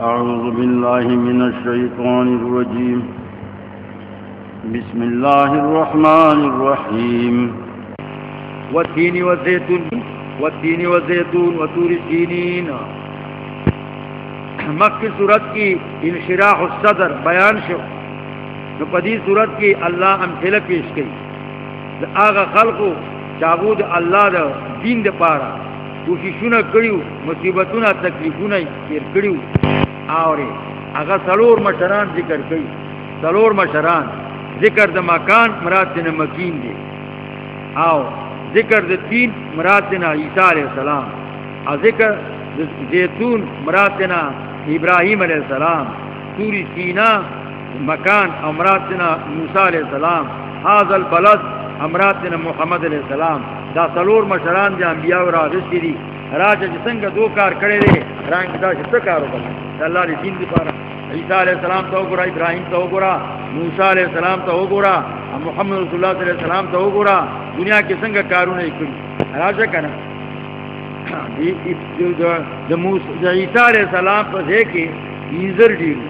أعوذ بالله من الشيطان الرجيم. بسم الله الرحمن الرحيم. والتين والزيتون والتين والزيتون وطور السينين. مکی صورت کی انشراح الصدر، بیان شو. نو پدی صورت کی اللہ امثلہ پیش کی دا آغا خلقو چاگو دا اللہ دا دین دا پارا. کوششونا کریو، مصیبتونا، تکلیفونا کیر کریو. آوری. آغا سلور مشران ذکر کری سلور مشران، ذکر دا مکان مراد دینا مکین دی. آو، ذکر دا تین مراد دینا عیسیٰ علیہ السلام. آ، ذکر زیتون مراد دینا ابراہیم علیہ السلام. سوری سینا مکان امراتنا موسیٰ علیہ السلام. حاض البلد امراتنا محمد علیہ السلام. دا سلور مشران دی انبیاء و راغستی دی. راجہ جسنگ دو کار کرے دے، رانگ دا شتا کارو کرے اللہ دی دین دی پارا۔ عیسیٰ علیہ السلام تو گورا، ابراہیم تو گورا، موسیٰ علیہ السلام تو گورا محمد رسول اللہ علیہ السلام تو گورا۔ دنیا کے سنگ کارو نہیں کری راجہ کنا۔ جی، عیسیٰ علیہ السلام پر دے کے ایزر ڈیل۔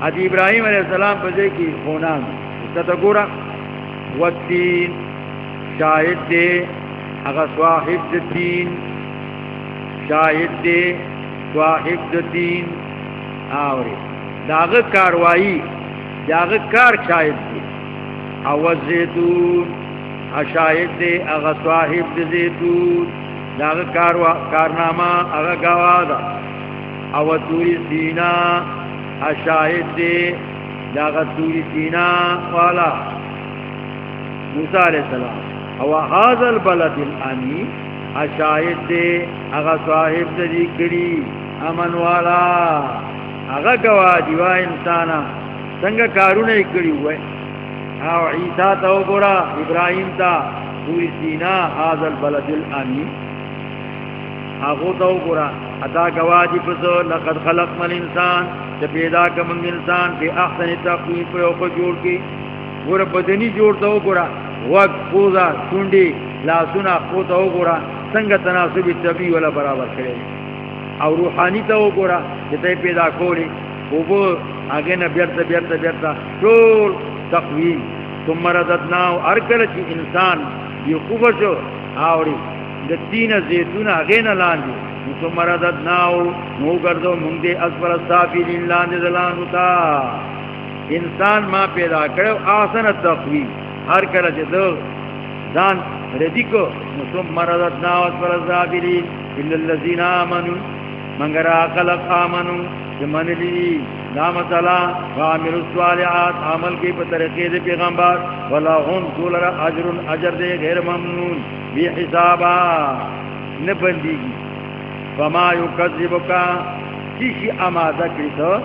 ادی ابراہیم علیہ السلام پر دے کے خونان۔ اس کا گورا۔ والتین شاہد دے، اگر صاحب دین۔ شاہد دے، صاحب دین۔ آوری. داغ کاروائی داغ کار شاہد دے او زیتون اشاہد دے اگر صاحب دی زیتون. داغ کارنامہ اگا گوادا او توری سینا اشاہد دے داغ توری سینا والا. موسیٰ علیہ السلام. او حاضر البلد الانی اشاہد دے اگا صاحب دی کری امن والا. اگا گوادی وا انسانا سنگ کارونے کری ہوئے او عیسیٰ تا گورا ابراہیم تا توری سینا حاضر البلد الانی آغو تو گورا اتا گواجی پس لقد خلق خلقنا الانسان چا پیدا کمنگ انسان پی احسن تقویم پر اوپر جوڑ کی گورا بدنی جوڑ تو گورا وقت پوزا چونڈی لاسونا خو تو گورا سنگ تناسبی طبی والا برابر کرے او روحانی تا تو گورا جتے پیدا کولی، اوبو آگے نا بیرتا بیرتا بیرتا شول تقویم. ثم رددناو ارکل چی انسان یہ خوبشو آوری. د تین زیتون غین لاندې نو مردد ناو نو ګرځو مونږ دې اسفل السافلین لاندې دلانو تا. انسان ما پیدا کړو آسن تقوی هر کله چې دو ځان ردی کو نو مردد اسفل السافلین الا الذين امنوا منګرا خلق امنوا جمن لی نام تعالی عامل الصالحات عمل کی په طریقې پیغمبر ولا هم کول را اجر اجر دے غیر ممنون، بی حسابا نه بندیږي وما یکذبک کیشی آماده کړی ته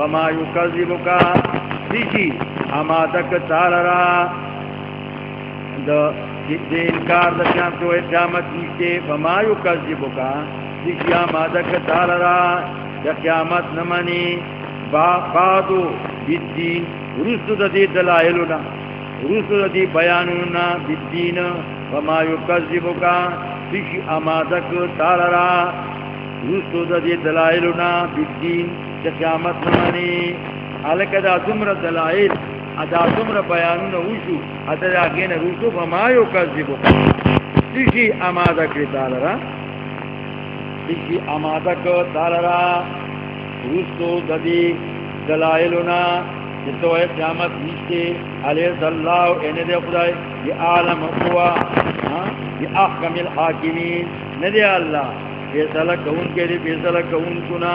وما یکذبک کیشی آماده ک تعالی را د دې انکار د قیامت نشته وما یکذبک کیشی آماده ک را دا قیامت نمانی. با بادو بالدین رسو دا دی دلائلونا. رسو دا دی بیانونا بالدین، وما یکذبو کا فشی امادک تالرا رسو دا دی دلائلونا بالدین دا قیامت نمانی. حالکہ دا دمر دلائل، ادا دمر بیانونا وشو، ادا دا گین رسو وما یکذبو کا فشی امادک تالرا دیشی آمادہ امادک تالرا روستو ددی دلائلونا جتو ہے قیامت نیشتے علیہ صلاح اے دے خدای، یہ عالم ہوا ہاں، یہ احکم الحاکمین، ندے اللہ، فیصلہ کون کے لیے فیصلہ کون کنا؟